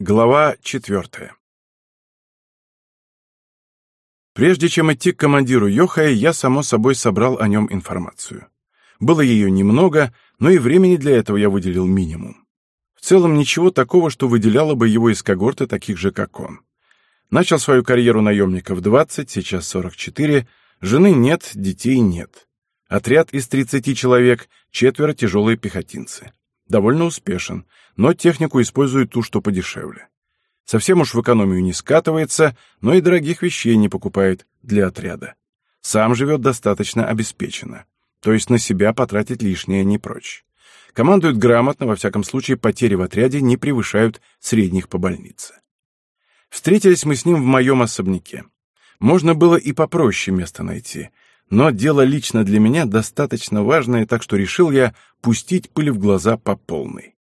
Глава четвертая. Прежде чем идти к командиру Йохая, я, само собой, собрал о нем информацию. Было ее немного, но и времени для этого я выделил минимум. В целом ничего такого, что выделяло бы его из когорты таких же, как он. Начал свою карьеру наемника в 20, сейчас 44, жены нет, детей нет. Отряд из 30 человек, четверо тяжелые пехотинцы. Довольно успешен, но технику использует ту, что подешевле. Совсем уж в экономию не скатывается, но и дорогих вещей не покупает для отряда. Сам живет достаточно обеспеченно. То есть на себя потратить лишнее не прочь. Командует грамотно, во всяком случае потери в отряде не превышают средних по больнице. Встретились мы с ним в моем особняке. Можно было и попроще место найти, но дело лично для меня достаточно важное, так что решил я пустить пыль в глаза по полной.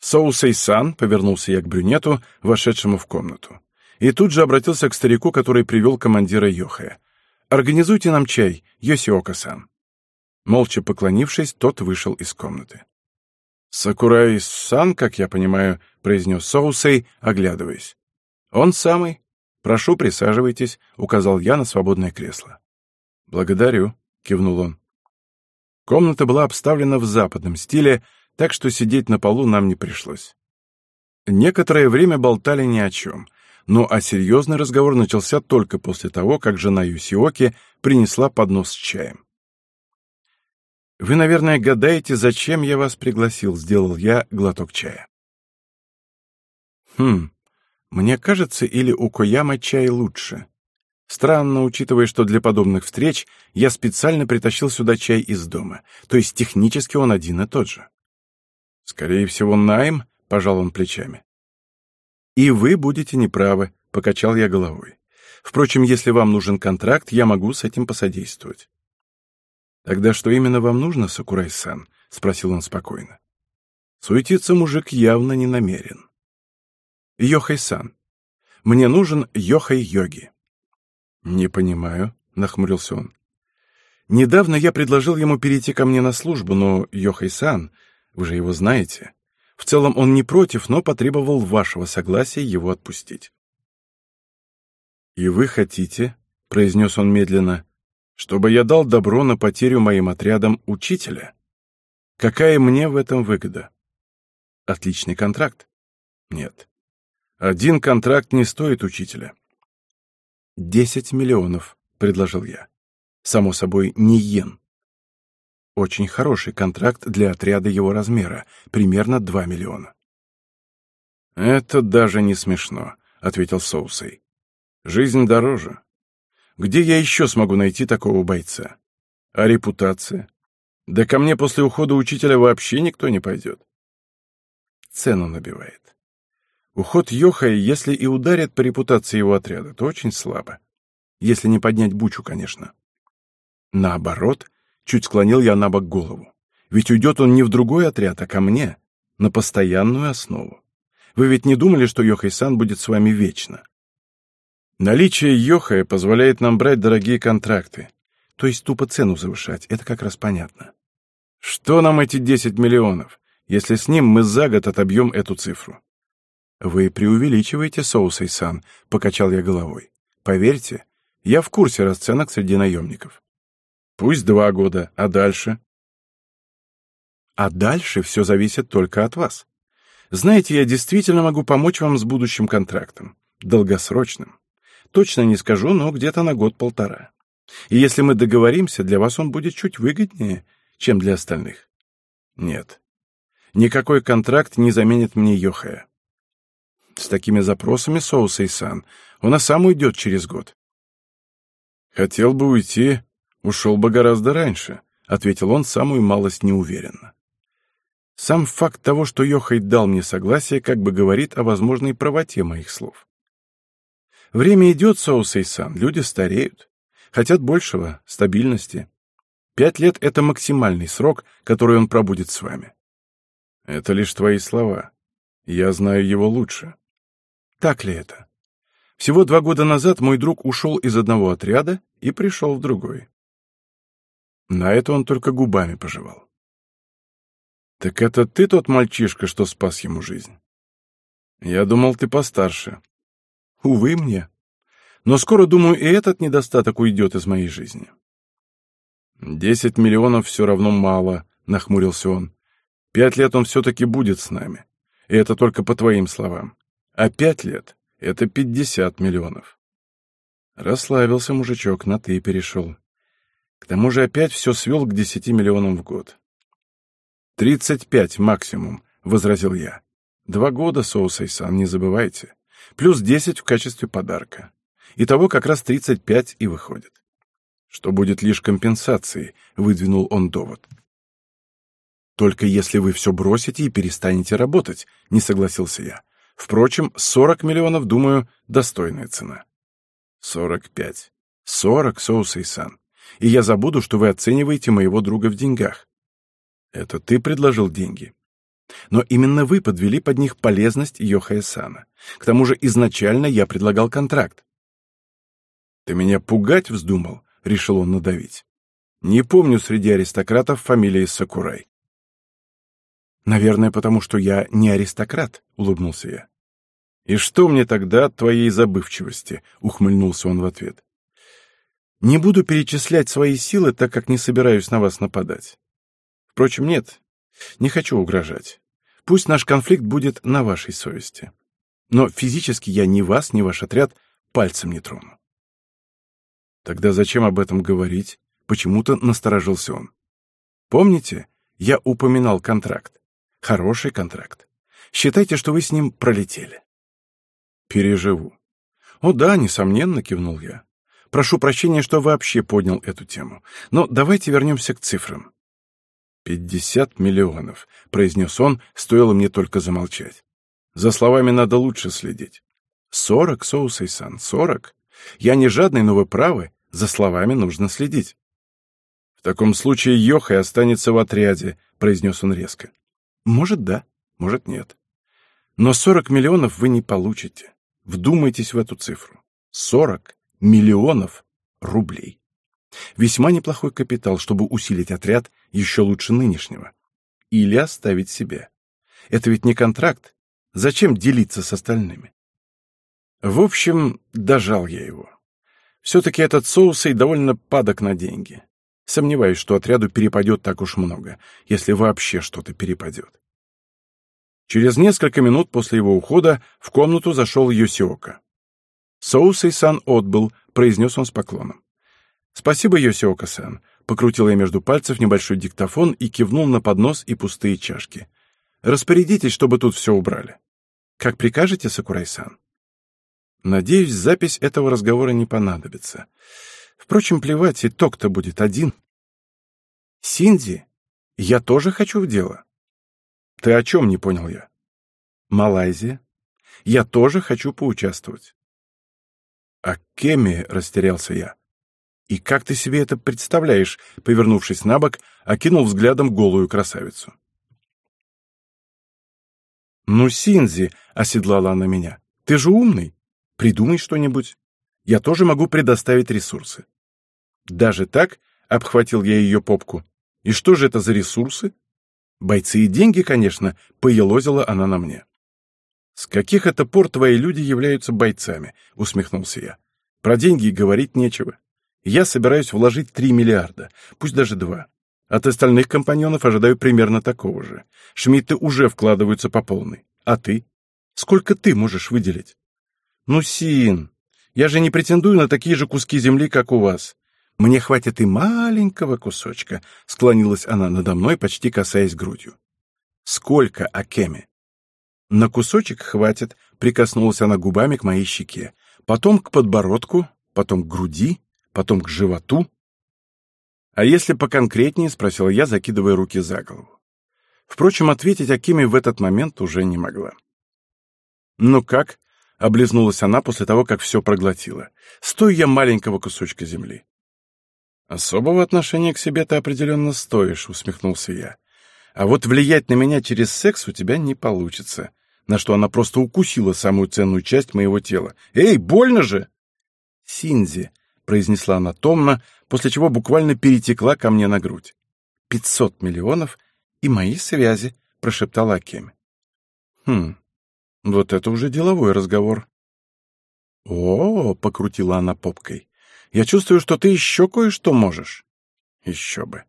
Соусей-сан, повернулся я к брюнету, вошедшему в комнату. И тут же обратился к старику, который привел командира Йохая. «Организуйте нам чай, Йосиока-сан». Молча поклонившись, тот вышел из комнаты. «Сакурай-сан, как я понимаю», — произнес Соусей, оглядываясь. «Он самый. Прошу, присаживайтесь», — указал я на свободное кресло. «Благодарю», — кивнул он. Комната была обставлена в западном стиле, так что сидеть на полу нам не пришлось. Некоторое время болтали ни о чем, но а серьезный разговор начался только после того, как жена Юсиоки принесла поднос с чаем. «Вы, наверное, гадаете, зачем я вас пригласил?» — сделал я глоток чая. «Хм, мне кажется, или у Кояма чай лучше?» Странно, учитывая, что для подобных встреч я специально притащил сюда чай из дома, то есть технически он один и тот же. «Скорее всего, найм», — пожал он плечами. «И вы будете неправы», — покачал я головой. «Впрочем, если вам нужен контракт, я могу с этим посодействовать». «Тогда что именно вам нужно, Сакурай-сан?» — спросил он спокойно. Суетиться мужик явно не намерен. «Йохай-сан, мне нужен Йохай-йоги». «Не понимаю», — нахмурился он. «Недавно я предложил ему перейти ко мне на службу, но Йохай-сан вы же его знаете. В целом он не против, но потребовал вашего согласия его отпустить. «И вы хотите, — произнес он медленно, — чтобы я дал добро на потерю моим отрядам учителя? Какая мне в этом выгода? Отличный контракт? Нет. Один контракт не стоит учителя. Десять миллионов, — предложил я. Само собой, не йен. Очень хороший контракт для отряда его размера, примерно 2 миллиона. «Это даже не смешно», — ответил Соусей. «Жизнь дороже. Где я еще смогу найти такого бойца? А репутация? Да ко мне после ухода учителя вообще никто не пойдет». Цену набивает. Уход Йохая, если и ударит по репутации его отряда, то очень слабо. Если не поднять бучу, конечно. Наоборот, Чуть склонил я на бок голову. Ведь уйдет он не в другой отряд, а ко мне, на постоянную основу. Вы ведь не думали, что Йохай-сан будет с вами вечно? Наличие Йохая позволяет нам брать дорогие контракты. То есть тупо цену завышать, это как раз понятно. Что нам эти 10 миллионов, если с ним мы за год отобьем эту цифру? Вы преувеличиваете, Соусей-сан, покачал я головой. Поверьте, я в курсе расценок среди наемников. Пусть два года, а дальше? А дальше все зависит только от вас. Знаете, я действительно могу помочь вам с будущим контрактом. Долгосрочным. Точно не скажу, но где-то на год-полтора. И если мы договоримся, для вас он будет чуть выгоднее, чем для остальных. Нет. Никакой контракт не заменит мне Йохая. С такими запросами соуса и сан он и сам уйдет через год. Хотел бы уйти, «Ушел бы гораздо раньше», — ответил он самую малость неуверенно. Сам факт того, что Йохай дал мне согласие, как бы говорит о возможной правоте моих слов. Время идет, Соусей-сан, люди стареют. Хотят большего, стабильности. Пять лет — это максимальный срок, который он пробудет с вами. Это лишь твои слова. Я знаю его лучше. Так ли это? Всего два года назад мой друг ушел из одного отряда и пришел в другой. На это он только губами пожевал. «Так это ты тот мальчишка, что спас ему жизнь?» Я думал, ты постарше. Увы мне. Но скоро, думаю, и этот недостаток уйдет из моей жизни. Десять миллионов все равно мало, нахмурился он. Пять лет он все-таки будет с нами. И это только по твоим словам. А пять лет — это пятьдесят миллионов. Расслабился мужичок, на «ты» перешел. К тому же опять все свел к десяти миллионам в год. «Тридцать пять максимум», — возразил я. «Два года, Соусайсан, не забывайте. Плюс десять в качестве подарка. Итого как раз тридцать пять и выходит». «Что будет лишь компенсацией», — выдвинул он довод. «Только если вы все бросите и перестанете работать», — не согласился я. «Впрочем, сорок миллионов, думаю, достойная цена». «Сорок пять. Сорок, Соусей-сан. И я забуду, что вы оцениваете моего друга в деньгах». «Это ты предложил деньги?» Но именно вы подвели под них полезность Йохая-сана. К тому же изначально я предлагал контракт. «Ты меня пугать вздумал?» — решил он надавить. «Не помню среди аристократов фамилии Сакурай». «Наверное, потому что я не аристократ», — улыбнулся я. «И что мне тогда от твоей забывчивости?» — ухмыльнулся он в ответ. «Не буду перечислять свои силы, так как не собираюсь на вас нападать. Впрочем, нет, не хочу угрожать. Пусть наш конфликт будет на вашей совести. Но физически я ни вас, ни ваш отряд пальцем не трону». «Тогда зачем об этом говорить?» — почему-то насторожился он. «Помните, я упоминал контракт? Хороший контракт. Считайте, что вы с ним пролетели». Переживу. О да, несомненно, кивнул я. Прошу прощения, что вообще поднял эту тему. Но давайте вернемся к цифрам. «Пятьдесят миллионов», — произнес он, стоило мне только замолчать. «За словами надо лучше следить». «Сорок, Соусейсан, сорок. Я не жадный, но вы правы, за словами нужно следить». «В таком случае Йохай останется в отряде», — произнес он резко. «Может, да, может, нет. Но сорок миллионов вы не получите. Вдумайтесь в эту цифру. 40 миллионов рублей. Весьма неплохой капитал, чтобы усилить отряд еще лучше нынешнего. Или оставить себе. Это ведь не контракт. Зачем делиться с остальными? В общем, дожал я его. Все-таки этот соусей довольно падок на деньги. Сомневаюсь, что отряду перепадет так уж много, если вообще что-то перепадет. Через несколько минут после его ухода в комнату зашел Йосиока. «Соусей-сан отбыл», — произнес он с поклоном. «Спасибо, Йосиока-сан», — покрутил я между пальцев небольшой диктофон и кивнул на поднос и пустые чашки. «Распорядитесь, чтобы тут все убрали». «Как прикажете, Сакурай-сан?» Надеюсь, запись этого разговора не понадобится. Впрочем, плевать, итог-то будет один. «Синди, я тоже хочу в дело». Ты о чем не понял я? Малайзия. Я тоже хочу поучаствовать. А Кеми, растерялся я. И как ты себе это представляешь, повернувшись на бок, окинул взглядом голую красавицу. «Ну, Синзи», — оседлала она меня, — «ты же умный. Придумай что-нибудь. Я тоже могу предоставить ресурсы». «Даже так?» — обхватил я ее попку. «И что же это за ресурсы?» Бойцы и деньги, конечно, поелозила она на мне. «С каких это пор твои люди являются бойцами?» — усмехнулся я. «Про деньги говорить нечего. Я собираюсь вложить три миллиарда, пусть даже два. От остальных компаньонов ожидаю примерно такого же. Шмидты уже вкладываются по полной. А ты? Сколько ты можешь выделить?» «Ну, Син, я же не претендую на такие же куски земли, как у вас. Мне хватит и маленького кусочка, склонилась она надо мной, почти касаясь грудью. Сколько, Акеме? На кусочек хватит, прикоснулась она губами к моей щеке, потом к подбородку, потом к груди, потом к животу. А если поконкретнее, спросил я, закидывая руки за голову. Впрочем, ответить Акиме в этот момент уже не могла. «Ну как?» — облизнулась она после того, как все проглотила. «Стою я маленького кусочка земли. «Особого отношения к себе ты определенно стоишь», — усмехнулся я. «А вот влиять на меня через секс у тебя не получится». На что она просто укусила самую ценную часть моего тела. «Эй, больно же!» «Синзи», — произнесла она томно, после чего буквально перетекла ко мне на грудь. «Пятьсот миллионов и мои связи», — прошептала Акеми. «Хм, Вот это уже деловой разговор. О, покрутила она попкой. Я чувствую, что ты еще кое-что можешь. Еще бы.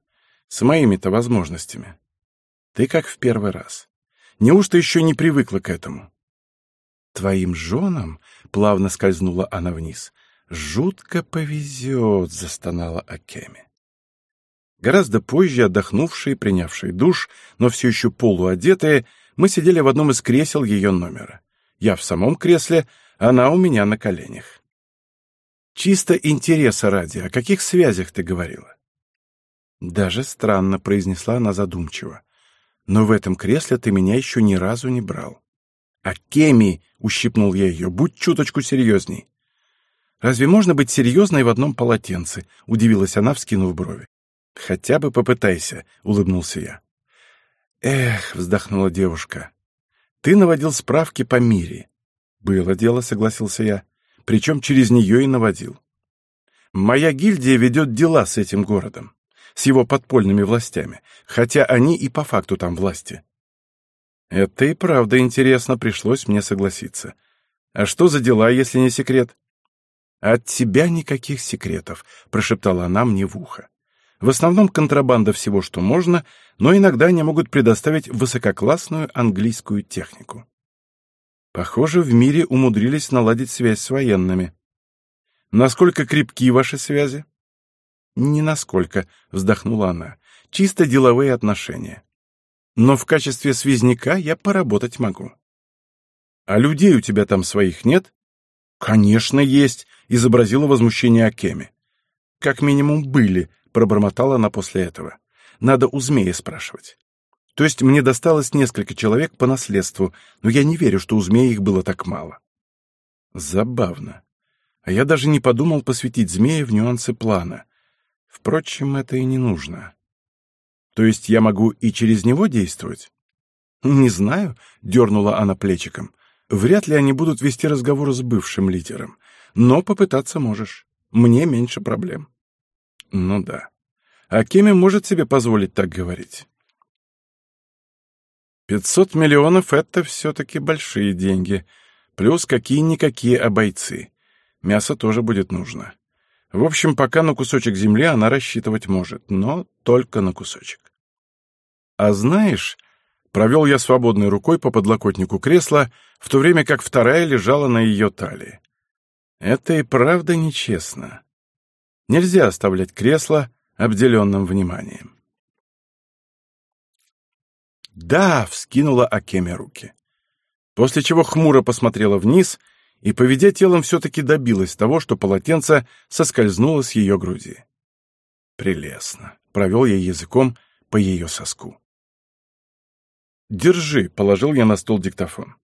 С моими-то возможностями. Ты как в первый раз. Неужто еще не привыкла к этому? Твоим женам, плавно скользнула она вниз, жутко повезет, застонала Акеми. Гораздо позже, отдохнувшие, принявшие душ, но все еще полуодетые, мы сидели в одном из кресел ее номера. Я в самом кресле, она у меня на коленях. Чисто интереса ради, о каких связях ты говорила? Даже странно, произнесла она задумчиво. Но в этом кресле ты меня еще ни разу не брал. А Кеми, ущипнул я ее, будь чуточку серьезней. Разве можно быть серьезной в одном полотенце? Удивилась она, вскинув брови. Хотя бы попытайся, улыбнулся я. Эх, вздохнула девушка. Ты наводил справки по мире. Было дело, согласился я. Причем через нее и наводил. Моя гильдия ведет дела с этим городом, с его подпольными властями, хотя они и по факту там власти. Это и правда интересно, пришлось мне согласиться. А что за дела, если не секрет? От тебя никаких секретов, прошептала она мне в ухо. В основном контрабанда всего, что можно, но иногда они могут предоставить высококлассную английскую технику. Похоже, в мире умудрились наладить связь с военными. Насколько крепки ваши связи? Не насколько, вздохнула она. Чисто деловые отношения. Но в качестве связняка я поработать могу. А людей у тебя там своих нет? Конечно, есть, изобразила возмущение Акеми. Как минимум были, пробормотала она после этого. Надо у змея спрашивать. То есть мне досталось несколько человек по наследству, но я не верю, что у змеи их было так мало. Забавно. А я даже не подумал посвятить змея в нюансы плана. Впрочем, это и не нужно. То есть я могу и через него действовать? Не знаю, дернула она плечиком. Вряд ли они будут вести разговор с бывшим лидером. Но попытаться можешь. Мне меньше проблем. Ну да. А Кеми может себе позволить так говорить. Пятьсот миллионов — это все-таки большие деньги. Плюс какие-никакие обойцы. Мясо тоже будет нужно. В общем, пока на кусочек земли она рассчитывать может, но только на кусочек. А знаешь, провел я свободной рукой по подлокотнику кресла, в то время как вторая лежала на ее талии. Это и правда нечестно. Нельзя оставлять кресло обделенным вниманием. «Да!» — вскинула Акеме руки. После чего хмуро посмотрела вниз и, поведя телом, все-таки добилась того, что полотенце соскользнуло с ее груди. Прелестно. Провел я языком по ее соску. «Держи», — положил я на стол диктофон.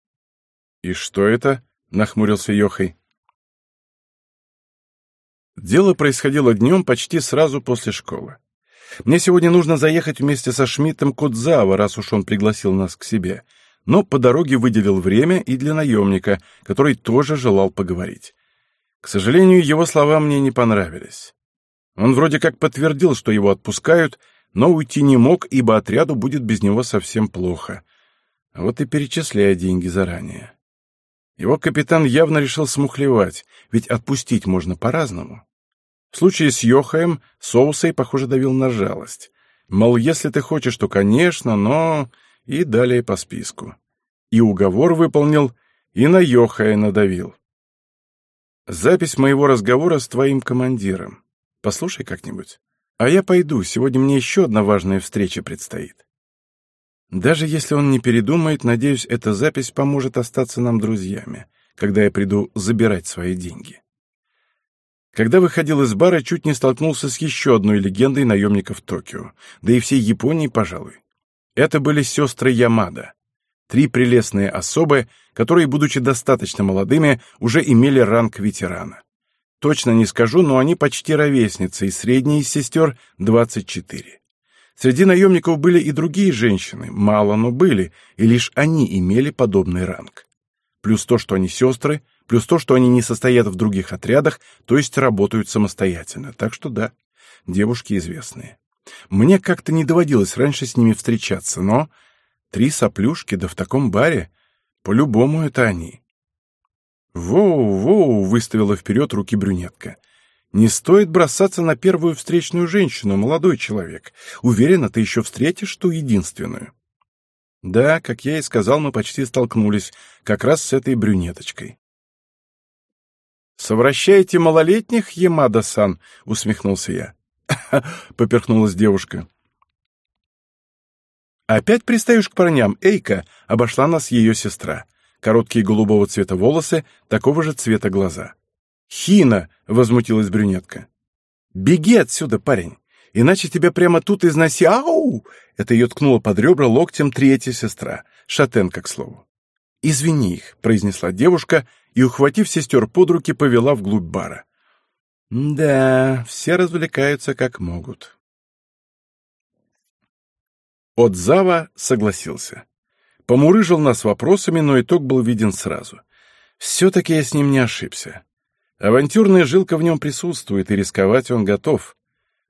«И что это?» — нахмурился Йохой. Дело происходило днем почти сразу после школы. Мне сегодня нужно заехать вместе со Шмидтом Кудзава, раз уж он пригласил нас к себе. Но по дороге выделил время и для наемника, который тоже желал поговорить. К сожалению, его слова мне не понравились. Он вроде как подтвердил, что его отпускают, но уйти не мог, ибо отряду будет без него совсем плохо. Вот и перечисляя деньги заранее. Его капитан явно решил смухлевать, ведь отпустить можно по-разному. В случае с Йохаем Соусой, похоже, давил на жалость. Мол, если ты хочешь, то, конечно, но... И далее по списку. И уговор выполнил, и на Йохая надавил. Запись моего разговора с твоим командиром. Послушай как-нибудь. А я пойду, сегодня мне еще одна важная встреча предстоит. Даже если он не передумает, надеюсь, эта запись поможет остаться нам друзьями, когда я приду забирать свои деньги. Когда выходил из бара, чуть не столкнулся с еще одной легендой наемников Токио, да и всей Японии, пожалуй. Это были сестры Ямада. Три прелестные особы, которые, будучи достаточно молодыми, уже имели ранг ветерана. Точно не скажу, но они почти ровесницы, и средняя из сестер — 24. Среди наемников были и другие женщины, мало, но были, и лишь они имели подобный ранг. Плюс то, что они сестры, плюс то, что они не состоят в других отрядах, то есть работают самостоятельно. Так что да, девушки известные. Мне как-то не доводилось раньше с ними встречаться, но три соплюшки, да в таком баре, По-любому это они. «Воу-воу!» — выставила вперед руки брюнетка. «Не стоит бросаться на первую встречную женщину, молодой человек. Уверена, ты еще встретишь ту единственную». Да, как я и сказал, мы почти столкнулись, как раз с этой брюнеточкой. «Совращаете малолетних, Ямада-сан?» — усмехнулся я. поперхнулась девушка. «Опять пристаешь к парням, Эйка?» — обошла нас ее сестра. Короткие голубого цвета волосы, такого же цвета глаза. «Хина!» — возмутилась брюнетка. «Беги отсюда, парень, иначе тебя прямо тут износи... Ау!» Это ее ткнула под ребра локтем третья сестра, шатенка, к слову. «Извини их», — произнесла девушка и, ухватив сестер под руки, повела вглубь бара. «Да, все развлекаются как могут». Отзава согласился. Помурыжил нас вопросами, но итог был виден сразу. Все-таки я с ним не ошибся. Авантюрная жилка в нем присутствует, и рисковать он готов.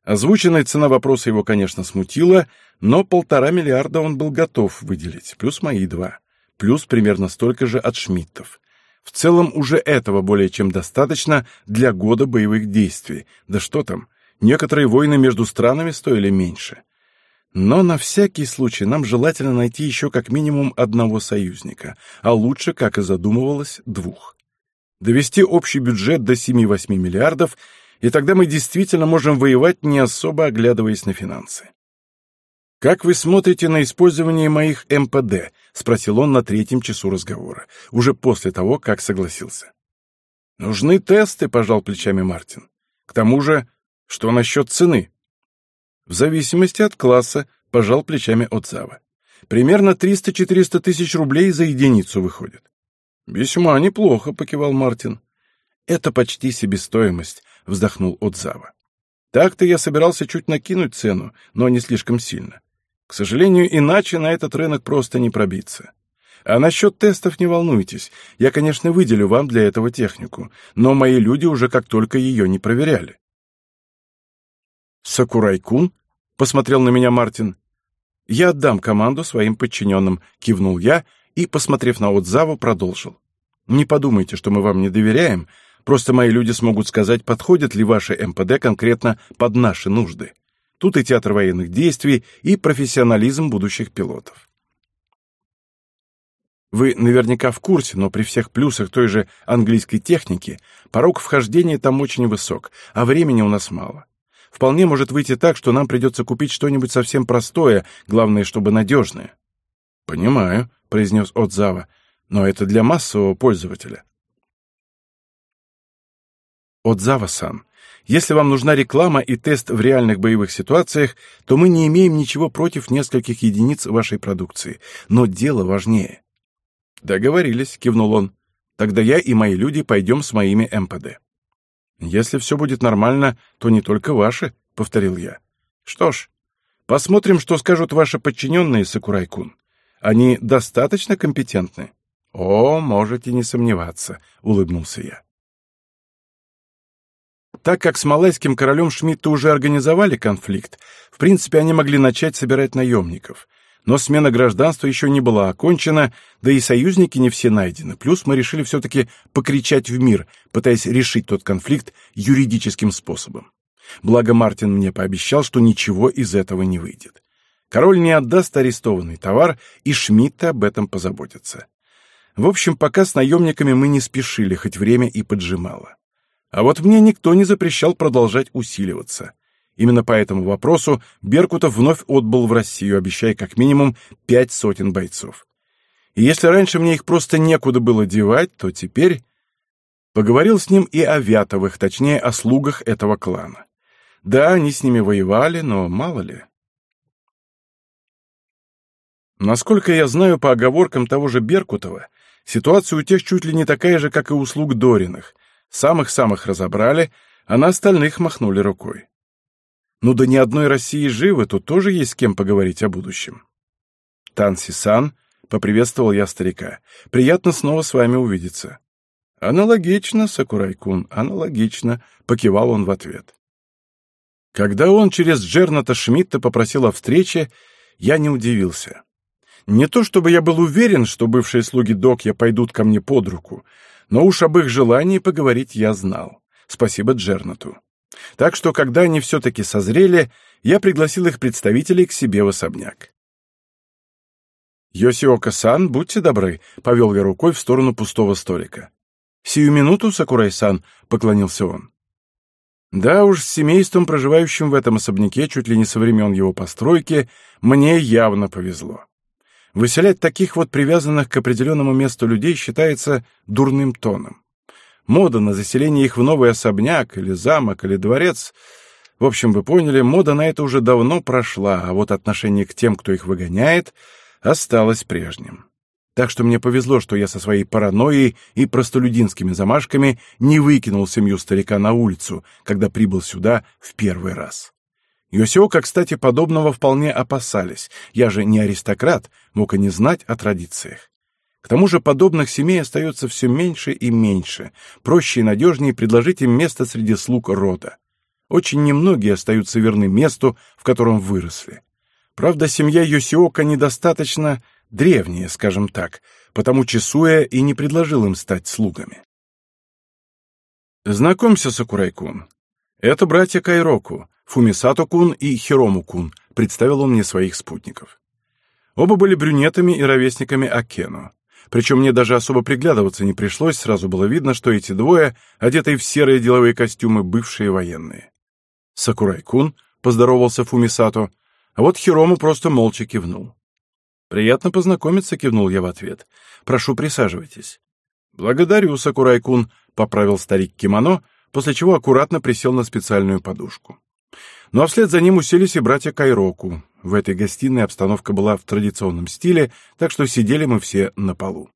Озвученная цена вопроса его, конечно, смутила, но полтора миллиарда он был готов выделить, плюс мои два, плюс примерно столько же от Шмидтов. В целом уже этого более чем достаточно для года боевых действий. Да что там, некоторые войны между странами стоили меньше. Но на всякий случай нам желательно найти еще как минимум одного союзника, а лучше, как и задумывалось, двух. Довести общий бюджет до 7-8 миллиардов, и тогда мы действительно можем воевать, не особо оглядываясь на финансы. «Как вы смотрите на использование моих МПД?» — спросил он на третьем часу разговора, уже после того, как согласился. «Нужны тесты», — пожал плечами Мартин. «К тому же, что насчет цены?» «В зависимости от класса», — пожал плечами Отзава. «Примерно 300-400 тысяч рублей за единицу выходит». «Весьма неплохо», — покивал Мартин. «Это почти себестоимость», — вздохнул Отзава. «Так-то я собирался чуть накинуть цену, но не слишком сильно. К сожалению, иначе на этот рынок просто не пробиться. А насчет тестов не волнуйтесь. Я, конечно, выделю вам для этого технику, но мои люди уже как только ее не проверяли. «Сакурайкун?» — посмотрел на меня Мартин. «Я отдам команду своим подчиненным», — кивнул я и, посмотрев на Отзаву, продолжил. «Не подумайте, что мы вам не доверяем, просто мои люди смогут сказать, подходят ли ваши МПД конкретно под наши нужды. Тут и театр военных действий, и профессионализм будущих пилотов. Вы наверняка в курсе, но при всех плюсах той же английской техники порог вхождения там очень высок, а времени у нас мало. Вполне может выйти так, что нам придется купить что-нибудь совсем простое, главное, чтобы надежное. «Понимаю», — произнес Отзава, — «но это для массового пользователя». Отзава-сан, если вам нужна реклама и тест в реальных боевых ситуациях, то мы не имеем ничего против нескольких единиц вашей продукции. Но дело важнее. Договорились, кивнул он. Тогда я и мои люди пойдем с моими МПД. Если все будет нормально, то не только ваши, повторил я. Что ж, посмотрим, что скажут ваши подчиненные, Сакурай-кун. Они достаточно компетентны? О, можете не сомневаться, улыбнулся я. Так как с малайским королем Шмидта уже организовали конфликт, в принципе, они могли начать собирать наемников. Но смена гражданства еще не была окончена, да и союзники не все найдены. Плюс мы решили все-таки покричать в мир, пытаясь решить тот конфликт юридическим способом. Благо Мартин мне пообещал, что ничего из этого не выйдет. Король не отдаст арестованный товар, и Шмидта об этом позаботится. В общем, пока с наемниками мы не спешили, хоть время и поджимало. А вот мне никто не запрещал продолжать усиливаться. Именно по этому вопросу Беркутов вновь отбыл в Россию, обещая как минимум пять сотен бойцов. И если раньше мне их просто некуда было девать, то теперь... Поговорил с ним и о Вятовых, точнее, о слугах этого клана. Да, они с ними воевали, но мало ли. Насколько я знаю по оговоркам того же Беркутова, ситуация у тех чуть ли не такая же, как и у слуг Дориных, Самых-самых разобрали, а на остальных махнули рукой. Ну да ни одной России живы, тут тоже есть с кем поговорить о будущем. Танси-сан, поприветствовал я старика, приятно снова с вами увидеться. Аналогично, Сакурай-кун, аналогично, покивал он в ответ. Когда он через Джерната Шмидта попросил о встрече, я не удивился. Не то чтобы я был уверен, что бывшие слуги Докья пойдут ко мне под руку, но уж об их желании поговорить я знал. Спасибо Джернату. Так что, когда они все-таки созрели, я пригласил их представителей к себе в особняк. «Йосиока-сан, будьте добры», — повел я рукой в сторону пустого столика. «Сию минуту, Сакурай-сан», — поклонился он. Да уж, с семейством, проживающим в этом особняке чуть ли не со времен его постройки, мне явно повезло. Выселять таких вот привязанных к определенному месту людей считается дурным тоном. Мода на заселение их в новый особняк или замок или дворец в общем, вы поняли, мода на это уже давно прошла, а вот отношение к тем, кто их выгоняет, осталось прежним. Так что мне повезло, что я со своей паранойей и простолюдинскими замашками не выкинул семью старика на улицу, когда прибыл сюда в первый раз. Йосиока, кстати, подобного вполне опасались. Я же не аристократ, мог и не знать о традициях. К тому же подобных семей остается все меньше и меньше. Проще и надежнее предложить им место среди слуг рода. Очень немногие остаются верны месту, в котором выросли. Правда, семья Йосиока недостаточно древняя, скажем так, потому Чесуя и не предложил им стать слугами. «Знакомься, Сакурай-кун. Это братья Кайроку, Фумисато-кун и Хирому-кун», представил он мне своих спутников. Оба были брюнетами и ровесниками Акену. Причем мне даже особо приглядываться не пришлось, сразу было видно, что эти двое, одетые в серые деловые костюмы, бывшие военные. «Сакурай-кун», — поздоровался Фумисато, а вот Хирому просто молча кивнул. «Приятно познакомиться», — кивнул я в ответ. «Прошу, присаживайтесь». «Благодарю, Сакурай-кун», — поправил старик кимоно, после чего аккуратно присел на специальную подушку. Ну а вслед за ним уселись и братья Кайроку. В этой гостиной обстановка была в традиционном стиле, так что сидели мы все на полу.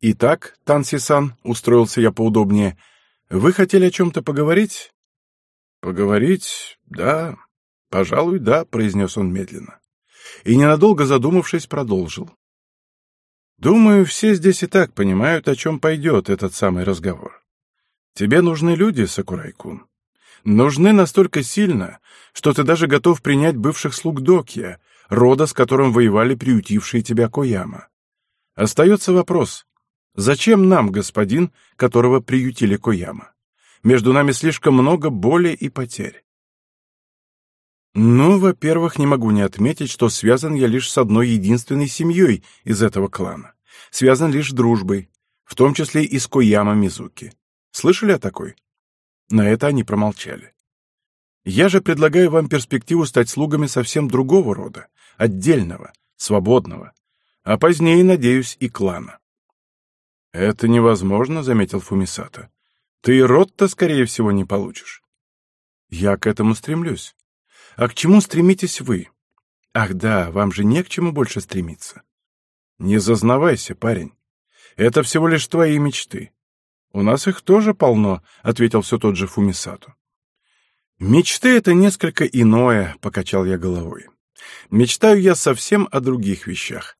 «Итак, Танси-сан», — устроился я поудобнее, — «вы хотели о чем-то поговорить?» «Поговорить? Да. Пожалуй, да», — произнес он медленно. И, ненадолго задумавшись, продолжил. «Думаю, все здесь и так понимают, о чем пойдет этот самый разговор. Тебе нужны люди, Сакурайкун. Нужны настолько сильно, что ты даже готов принять бывших слуг Докья, рода, с которым воевали приютившие тебя Кояма. Остается вопрос, зачем нам господин, которого приютили Кояма? Между нами слишком много боли и потерь. Ну, во-первых, не могу не отметить, что связан я лишь с одной единственной семьей из этого клана. Связан лишь дружбой, в том числе и с Кояма Мизуки. Слышали о такой? На это они промолчали. Я же предлагаю вам перспективу стать слугами совсем другого рода, отдельного, свободного, а позднее, надеюсь, и клана. «Это невозможно», — заметил Фумисата. Ты род-то, скорее всего, не получишь. Я к этому стремлюсь. А к чему стремитесь вы? Ах да, вам же не к чему больше стремиться. Не зазнавайся, парень. Это всего лишь твои мечты. У нас их тоже полно, ответил все тот же Фумисату. Мечты — это несколько иное, покачал я головой. Мечтаю я совсем о других вещах.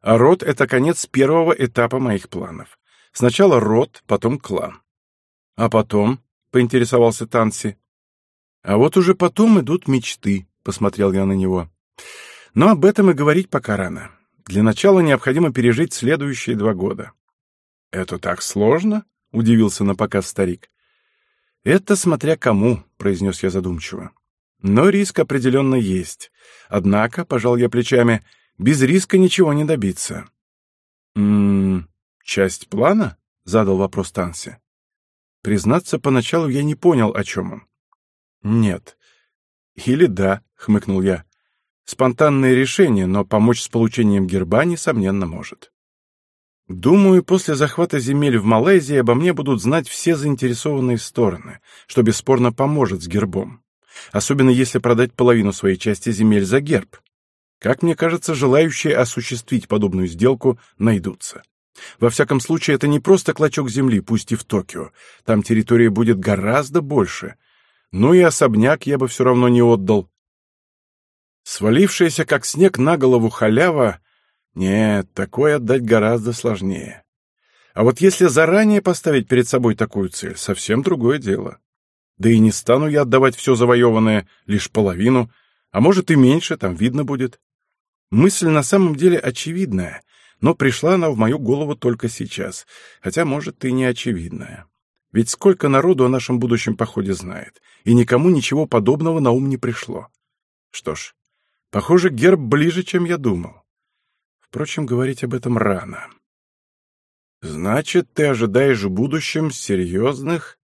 А род — это конец первого этапа моих планов. Сначала род, потом клан. «А потом?» — поинтересовался Танси. «А вот уже потом идут мечты», — посмотрел я на него. «Но об этом и говорить пока рано. Для начала необходимо пережить следующие два года». «Это так сложно?» — удивился на показ старик. «Это смотря кому», — произнес я задумчиво. «Но риск определенно есть. Однако, — пожал я плечами, — без риска ничего не добиться». «М -м, часть плана?» — задал вопрос Танси. Признаться, поначалу я не понял, о чем он. «Нет». «Или да», — хмыкнул я. «Спонтанное решение, но помочь с получением герба, несомненно, может». Думаю, после захвата земель в Малайзии обо мне будут знать все заинтересованные стороны, что бесспорно поможет с гербом. Особенно если продать половину своей части земель за герб. Как мне кажется, желающие осуществить подобную сделку найдутся. Во всяком случае, это не просто клочок земли, пусть и в Токио. Там территория будет гораздо больше. Ну и особняк я бы все равно не отдал. Свалившаяся, как снег на голову халява... Нет, такое отдать гораздо сложнее. А вот если заранее поставить перед собой такую цель, совсем другое дело. Да и не стану я отдавать все завоеванное, лишь половину, а может и меньше, там видно будет. Мысль на самом деле очевидная, но пришла она в мою голову только сейчас, хотя, может, и не очевидная. Ведь сколько народу о нашем будущем походе знает, и никому ничего подобного на ум не пришло. Что ж, похоже, герб ближе, чем я думал. Впрочем, говорить об этом рано. Значит, ты ожидаешь в будущем серьезных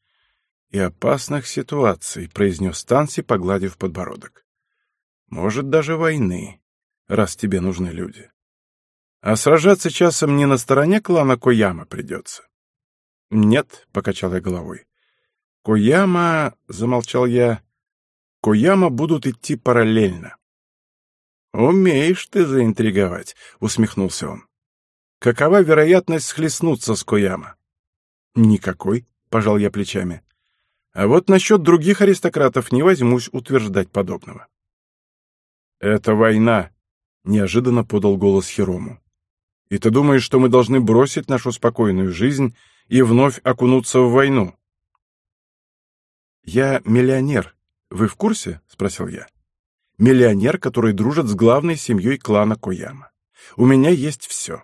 и опасных ситуаций, произнес Танси, погладив подбородок. Может, даже войны, раз тебе нужны люди. А сражаться часом не на стороне клана Кояма придется. «Нет», — покачал я головой. «Кояма...» — замолчал я. «Кояма будут идти параллельно». «Умеешь ты заинтриговать», — усмехнулся он. «Какова вероятность схлестнуться с Кояма?» «Никакой», — пожал я плечами. «А вот насчет других аристократов не возьмусь утверждать подобного». «Это война», — неожиданно подал голос Хирому. «И ты думаешь, что мы должны бросить нашу спокойную жизнь и вновь окунуться в войну. «Я миллионер. Вы в курсе?» — спросил я. «Миллионер, который дружит с главной семьей клана Кояма. У меня есть все.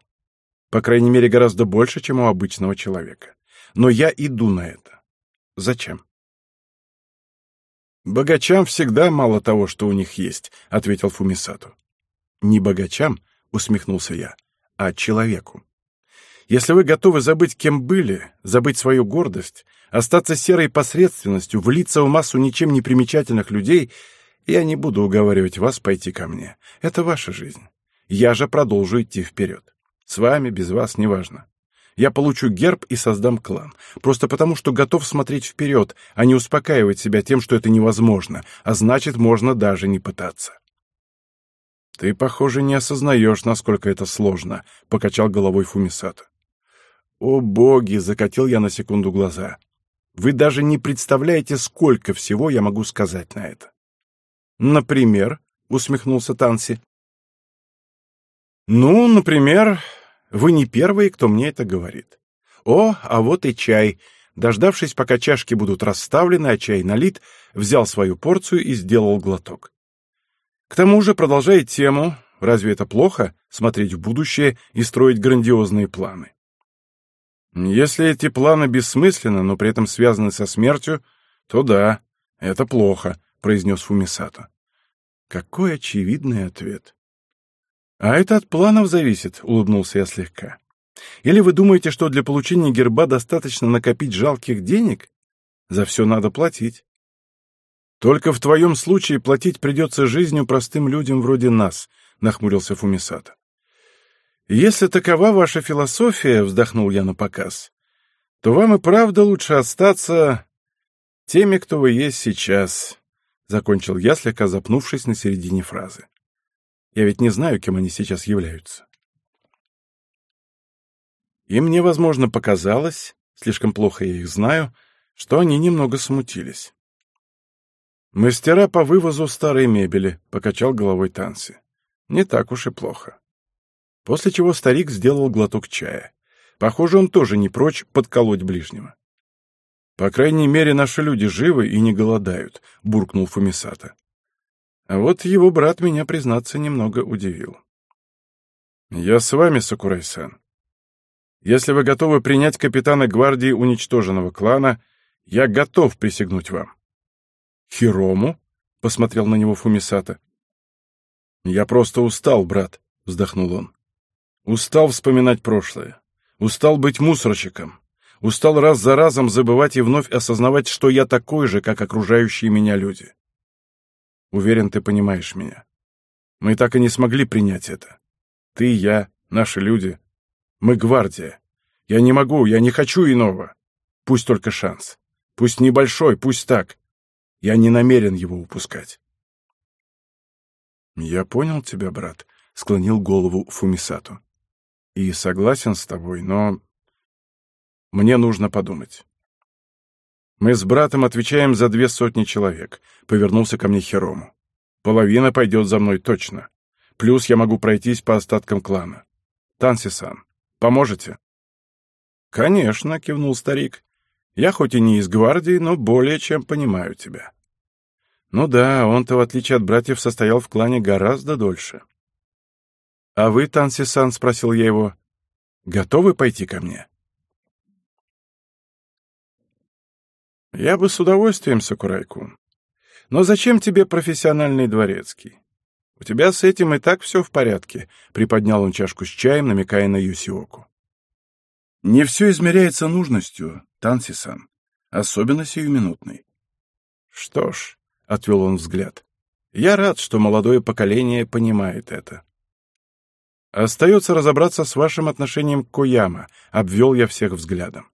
По крайней мере, гораздо больше, чем у обычного человека. Но я иду на это. Зачем?» «Богачам всегда мало того, что у них есть», — ответил Фумисату. «Не богачам», — усмехнулся я, — «а человеку. Если вы готовы забыть, кем были, забыть свою гордость, остаться серой посредственностью, влиться в массу ничем не примечательных людей, я не буду уговаривать вас пойти ко мне. Это ваша жизнь. Я же продолжу идти вперед. С вами, без вас, неважно. Я получу герб и создам клан. Просто потому, что готов смотреть вперед, а не успокаивать себя тем, что это невозможно, а значит, можно даже не пытаться. «Ты, похоже, не осознаешь, насколько это сложно», — покачал головой Фумисата. О боги, закатил я на секунду глаза. Вы даже не представляете, сколько всего я могу сказать на это. Например, усмехнулся Танси. Ну, например, вы не первый, кто мне это говорит. О, а вот и чай. Дождавшись, пока чашки будут расставлены, а чай налит, взял свою порцию и сделал глоток. К тому же, продолжая тему, разве это плохо — смотреть в будущее и строить грандиозные планы? Если эти планы бессмысленны, но при этом связаны со смертью, то да, это плохо, произнес Фумисато. Какой очевидный ответ. А это от планов зависит, улыбнулся я слегка. Или вы думаете, что для получения герба достаточно накопить жалких денег? За все надо платить. Только в твоем случае платить придется жизнью простым людям вроде нас, нахмурился Фумисато. «Если такова ваша философия, — вздохнул я на показ, — то вам и правда лучше остаться теми, кто вы есть сейчас», — закончил я, слегка запнувшись на середине фразы. «Я ведь не знаю, кем они сейчас являются». И мне, возможно, показалось, слишком плохо я их знаю, что они немного смутились. «Мастера по вывозу старой мебели», — покачал головой Танси. «Не так уж и плохо». После чего старик сделал глоток чая. Похоже, он тоже не прочь подколоть ближнего. «По крайней мере, наши люди живы и не голодают», — буркнул Фумисата. А вот его брат меня, признаться, немного удивил. «Я с вами, Сакурай-сан. Если вы готовы принять капитана гвардии уничтоженного клана, я готов присягнуть вам». «Хирому?» — посмотрел на него Фумисата. «Я просто устал, брат», — вздохнул он. Устал вспоминать прошлое. Устал быть мусорщиком. Устал раз за разом забывать и вновь осознавать, что я такой же, как окружающие меня люди. Уверен, ты понимаешь меня. Мы так и не смогли принять это. Ты, я, наши люди. Мы гвардия. Я не могу, я не хочу иного. Пусть только шанс. Пусть небольшой, пусть так. Я не намерен его упускать. «Я понял тебя, брат», — склонил голову Фумисату. И согласен с тобой, но мне нужно подумать. Мы с братом отвечаем за две сотни человек, повернулся ко мне Херому. Половина пойдет за мной точно. Плюс я могу пройтись по остаткам клана. Танси-сан, поможете? Конечно, кивнул старик. Я хоть и не из гвардии, но более чем понимаю тебя. Ну да, он-то, в отличие от братьев, состоял в клане гораздо дольше. «А вы, Танси-сан?» — спросил я его. «Готовы пойти ко мне?» «Я бы с удовольствием, Сакурайкун. Но зачем тебе профессиональный дворецкий? У тебя с этим и так все в порядке», — приподнял он чашку с чаем, намекая на Юсиоку. «Не все измеряется нужностью, Танси-сан, особенно сиюминутной». «Что ж», — отвел он взгляд, — «я рад, что молодое поколение понимает это». «Остается разобраться с вашим отношением к Кояма», — обвел я всех взглядом.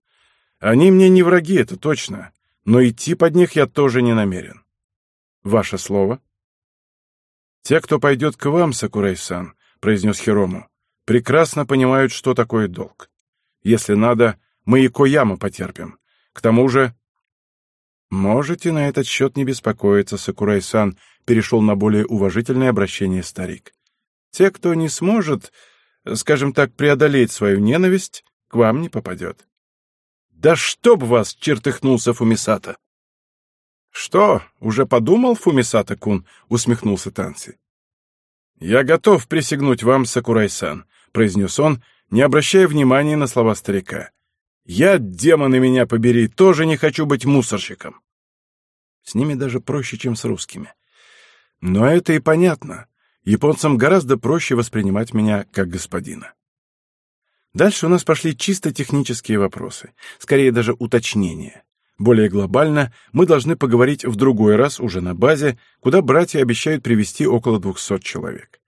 «Они мне не враги, это точно, но идти под них я тоже не намерен. Ваше слово?» «Те, кто пойдет к вам, Сакурай-сан», — произнес Хирому, — «прекрасно понимают, что такое долг. Если надо, мы и Кояма потерпим. К тому же...» «Можете на этот счет не беспокоиться, Сакурай-сан», — перешел на более уважительное обращение старик. Те, кто не сможет, скажем так, преодолеть свою ненависть, к вам не попадет. «Да чтоб вас!» — чертыхнулся Фумисата. «Что, уже подумал, Фумисата-кун?» — усмехнулся Танси. «Я готов присягнуть вам, Сакурай-сан», — произнес он, не обращая внимания на слова старика. «Я, демоны меня побери, тоже не хочу быть мусорщиком». С ними даже проще, чем с русскими. Но это и понятно. Японцам гораздо проще воспринимать меня как господина. Дальше у нас пошли чисто технические вопросы, скорее даже уточнения. Более глобально мы должны поговорить в другой раз уже на базе, куда братья обещают привести около 200 человек.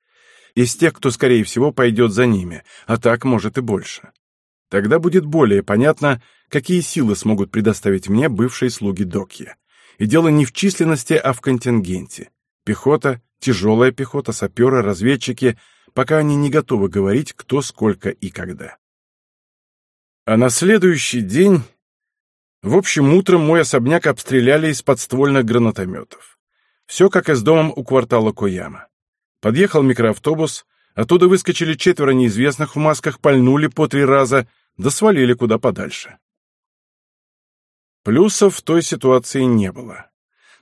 Из тех, кто, скорее всего, пойдет за ними, а так, может, и больше. Тогда будет более понятно, какие силы смогут предоставить мне бывшие слуги Докья. И дело не в численности, а в контингенте. Пехота, тяжелая пехота, саперы, разведчики, пока они не готовы говорить, кто, сколько и когда. А на следующий день... В общем, утром мой особняк обстреляли из подствольных гранатометов. Все как и с домом у квартала Кояма. Подъехал микроавтобус, оттуда выскочили четверо неизвестных в масках, пальнули по три раза, да свалили куда подальше. Плюсов в той ситуации не было.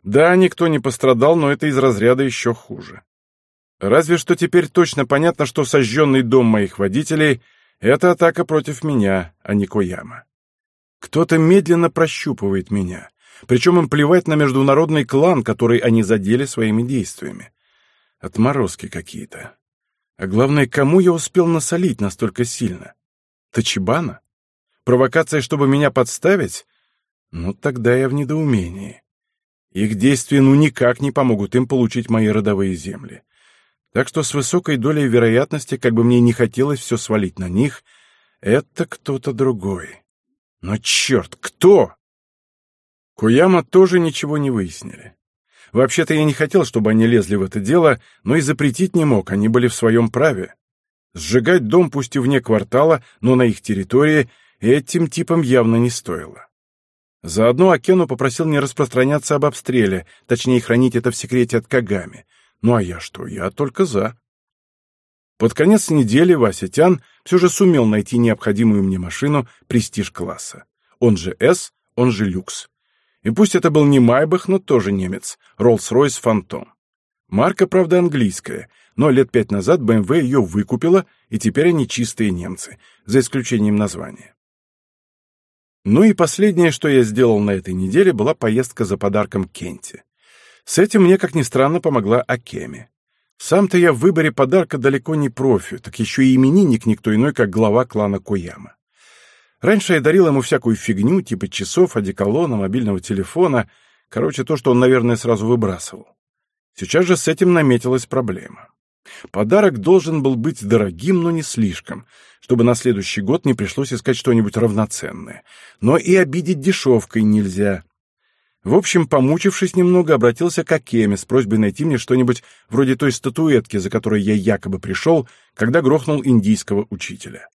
Да, никто не пострадал, но это из разряда еще хуже. Разве что теперь точно понятно, что сожженный дом моих водителей — это атака против меня, а не Кояма. Кто-то медленно прощупывает меня, причем им плевать на международный клан, который они задели своими действиями. Отморозки какие-то. А главное, кому я успел насолить настолько сильно? Тачибана? Провокация, чтобы меня подставить? Ну, тогда я в недоумении. Их действия ну никак не помогут им получить мои родовые земли. Так что с высокой долей вероятности, как бы мне не хотелось все свалить на них, это кто-то другой. Но черт, кто? Куяма тоже ничего не выяснили. Вообще-то я не хотел, чтобы они лезли в это дело, но и запретить не мог, они были в своем праве. Сжигать дом пусть и вне квартала, но на их территории этим типам явно не стоило. Заодно Акену попросил не распространяться об обстреле, точнее, хранить это в секрете от Кагами. Ну а я что? Я только за. Под конец недели Вася Тян все же сумел найти необходимую мне машину престиж-класса. Он же «С», он же «Люкс». И пусть это был не Майбах, но тоже немец, Rolls-Royce Phantom. Марка, правда, английская, но лет пять назад BMW ее выкупила, и теперь они чистые немцы, за исключением названия. Ну и последнее, что я сделал на этой неделе, была поездка за подарком Кенте. С этим мне, как ни странно, помогла Акеми. Сам-то я в выборе подарка далеко не профи, так еще и именинник никто иной, как глава клана Кояма. Раньше я дарил ему всякую фигню, типа часов, одеколона, мобильного телефона, короче, то, что он, наверное, сразу выбрасывал. Сейчас же с этим наметилась проблема. Подарок должен был быть дорогим, но не слишком, чтобы на следующий год не пришлось искать что-нибудь равноценное. Но и обидеть дешевкой нельзя. В общем, помучившись немного, обратился к Акеме с просьбой найти мне что-нибудь вроде той статуэтки, за которой я якобы пришел, когда грохнул индийского учителя.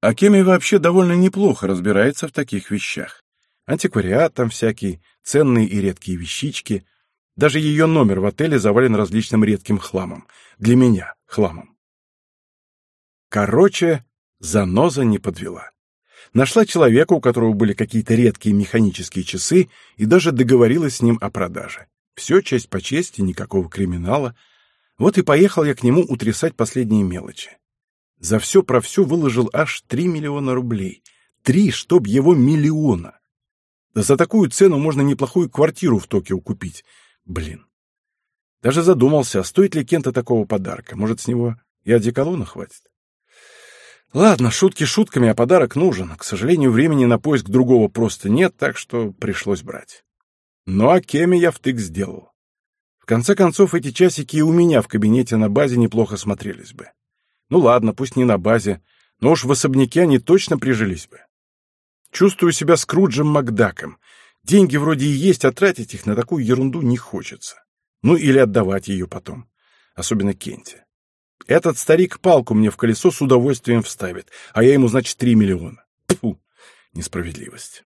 Акеми вообще довольно неплохо разбирается в таких вещах. Антиквариат там всякий, ценные и редкие вещички — даже ее номер в отеле завален различным редким хламом. Для меня — хламом. Короче, заноза не подвела. Нашла человека, у которого были какие-то редкие механические часы, и даже договорилась с ним о продаже. Все честь по чести, никакого криминала. Вот и поехал я к нему утрясать последние мелочи. За все про все выложил аж три миллиона рублей. Три, чтоб его миллиона. Да за такую цену можно неплохую квартиру в Токио купить. Блин. Даже задумался, стоит ли Кента такого подарка. Может, с него и одеколона хватит? Ладно, шутки шутками, а подарок нужен. К сожалению, времени на поиск другого просто нет, так что пришлось брать. Ну а Кеме я втык сделал. В конце концов, эти часики и у меня в кабинете на базе неплохо смотрелись бы. Ну ладно, пусть не на базе, но уж в особняке они точно прижились бы. Чувствую себя Скруджем Макдаком. Деньги вроде и есть, а тратить их на такую ерунду не хочется. Ну или отдавать ее потом. Особенно Кенте. Этот старик палку мне в колесо с удовольствием вставит, а я ему, значит, три миллиона. Фу, несправедливость.